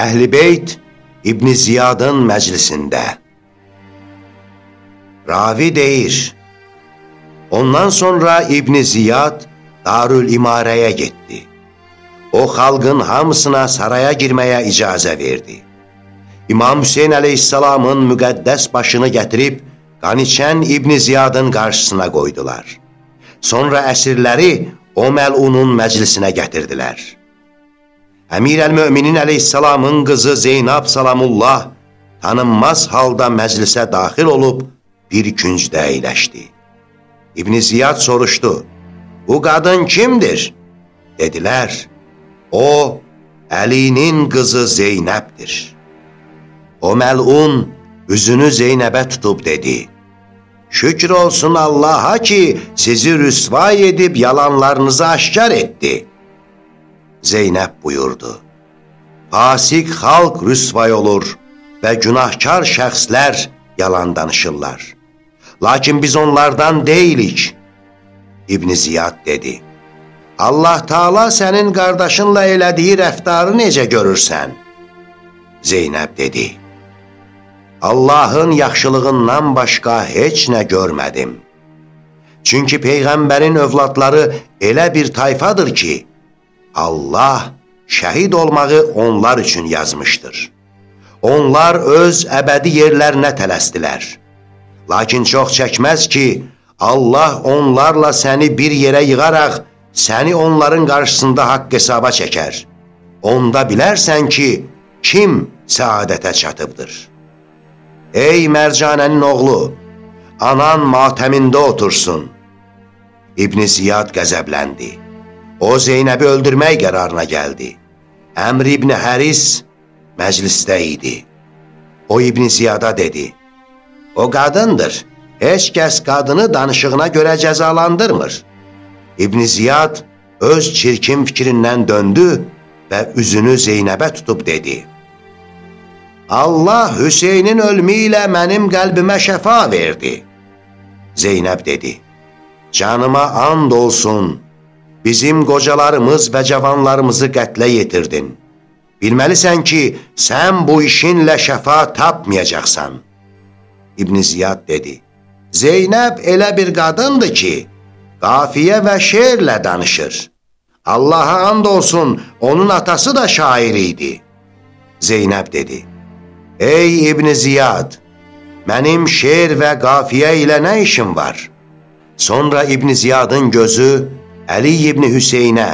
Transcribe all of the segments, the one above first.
Əhl-i Beyt İbn Ziyadın məclisində. Ravi deyir, Ondan sonra İbn Ziyad Darül İmarəyə getdi. O, xalqın hamısına saraya girməyə icazə verdi. İmam Hüseyin əleyhissalamın müqəddəs başını gətirib, qaniçən İbn Ziyadın qarşısına qoydular. Sonra əsirləri o məlunun məclisinə gətirdilər. Əmir əl-Müminin əleyhissalamın qızı Zeynab Salamullah tanınmaz halda məclisə daxil olub bir küncdə əyləşdi. İbn Ziyad soruşdu, bu qadın kimdir? Dedilər, o, Əlinin qızı Zeynəbdir. O məlun üzünü Zeynəbə tutub dedi, Şükür olsun Allaha ki, sizi rüsvay edib yalanlarınızı aşkar etdi. Zeynəb buyurdu, Fasik xalq rüsvay olur və günahkar şəxslər yalan danışırlar. Lakin biz onlardan deyilik. İbn Ziyad dedi, Allah Taala sənin qardaşınla elədiyi rəftarı necə görürsən? Zeynəb dedi, Allahın yaxşılığından başqa heç nə görmədim. Çünki Peyğəmbərin övladları elə bir tayfadır ki, Allah şəhid olmağı onlar üçün yazmışdır. Onlar öz əbədi yerlərinə tələstilər. Lakin çox çəkməz ki, Allah onlarla səni bir yerə yığaraq, səni onların qarşısında haqq hesaba çəkər. Onda bilərsən ki, kim səadətə çatıbdır. Ey Mərcanənin oğlu, anan matəmində otursun. İbn Ziyad qəzəbləndi. O Zeynəbi öldürmək qərarına gəldi. Əmr İbn Həris məclisdə idi. O İbn Ziyada dedi, O qadındır, heç kəs qadını danışığına görə cəzalandırmır. İbn Ziyad öz çirkin fikrindən döndü və üzünü Zeynəbə tutub dedi, Allah Hüseynin ölmü ilə mənim qəlbimə şəfa verdi. Zeynəb dedi, Canıma and olsun, bizim qocalarımız və cavanlarımızı qətlə yetirdin. Bilməlisən ki, sən bu işinlə şəfa tapmayacaqsan. İbn Ziyad dedi, Zeynəb elə bir qadındır ki, qafiyə və şeirlə danışır. Allaha and olsun, onun atası da şair idi. Zeynəb dedi, Ey İbn Ziyad, mənim şeir və qafiyə ilə nə işim var? Sonra İbn Ziyadın gözü Əli İbn Hüseynə,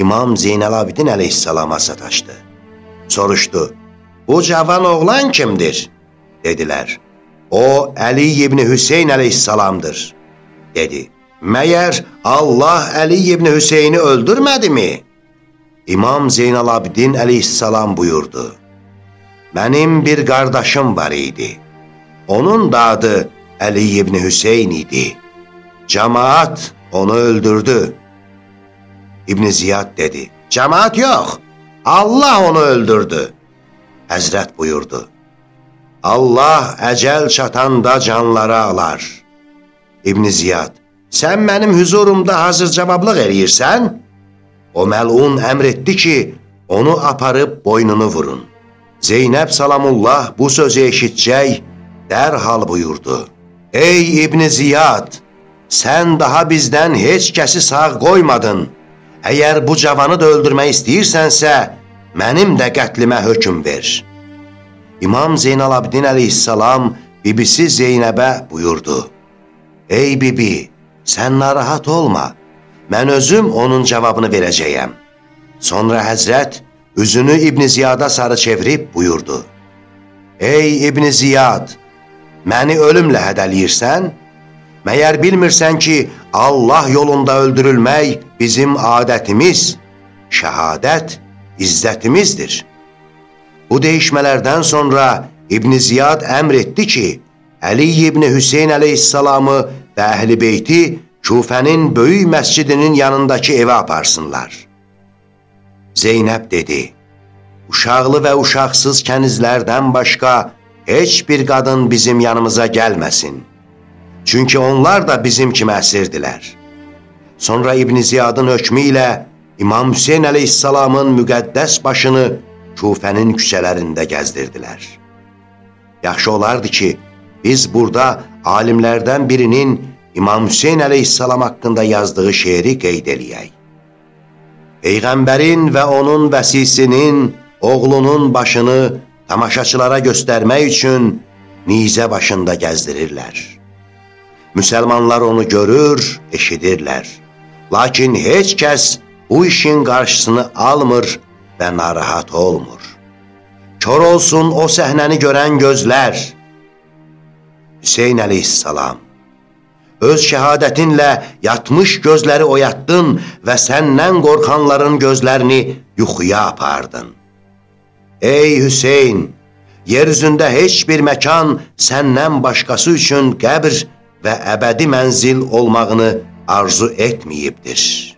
İmam Zeynəl Abidin əleyhissalama sataşdı. Soruşdu, bu cavan oğlan kimdir? Dedilər, o Əli İbn Hüseyn əleyhissalamdır. Dedi, məyər Allah Əli İbn Hüseyni öldürmədi mi? İmam Zeynəl Abidin əleyhissalam buyurdu, Mənim bir qardaşım var idi. Onun da adı Əli ibn Hüseyn idi. Cəmaat onu öldürdü. İbn Ziyad dedi, Cəmaat yox, Allah onu öldürdü. Həzrət buyurdu, Allah əcəl çatanda canları alar. İbn Ziyad, sən mənim hüzurumda hazır cavablıq eləyirsən? O məlun əmr etdi ki, onu aparıb boynunu vurun. Zeynəb Salamullah bu sözü eşitcək, dərhal buyurdu. Ey İbn Ziyad, sən daha bizdən heç kəsi sağ qoymadın. Əgər bu cavanı da öldürmək istəyirsənsə, mənim də qətlimə hökum ver. İmam Zeynal Abidin əleyhissalam bibisi Zeynəbə buyurdu. Ey bibi, sən narahat olma, mən özüm onun cavabını verəcəyəm. Sonra həzrət, üzünü İbn Ziyada sarı çevirib buyurdu. Ey İbn Ziyad, məni ölümlə hədəliyirsən? Məyər bilmirsən ki, Allah yolunda öldürülmək bizim adətimiz, şəhadət izzətimizdir. Bu deyişmələrdən sonra İbn Ziyad əmr etdi ki, Əli ibn Hüseyn əleyhissalamı və əhl-i beyti Kufənin böyük məscidinin yanındakı evə aparsınlar. Zeynəb dedi, Uşaqlı və uşaqsız kənizlərdən başqa heç bir qadın bizim yanımıza gəlməsin. Çünki onlar da bizim kimi əsirdirlər. Sonra İbn Ziyadın hökmü ilə İmam Hüseyin əleyhissalamın müqəddəs başını Kufənin küçələrində gəzdirdilər. Yaxşı olardı ki, biz burada alimlərdən birinin İmam Hüseyn əleyhissalam haqqında yazdığı şeiri qeyd eləyək. Peyğəmbərin və onun vəsisinin oğlunun başını tamaşaçılara göstərmək üçün nizə başında gəzdirirlər. Müsəlmanlar onu görür, eşidirlər. Lakin heç kəs bu işin qarşısını almır və narahat olmur. Kör olsun o səhnəni görən gözlər. Hüseyn əleyhissalam, öz şəhadətinlə yatmış gözləri oyatdın və səndən qorxanların gözlərini yuxuya apardın. Ey Hüseyn, yeryüzündə heç bir məkan səndən başqası üçün qəbr və əbədi mənzil olmağını arzu etmeyiptir.''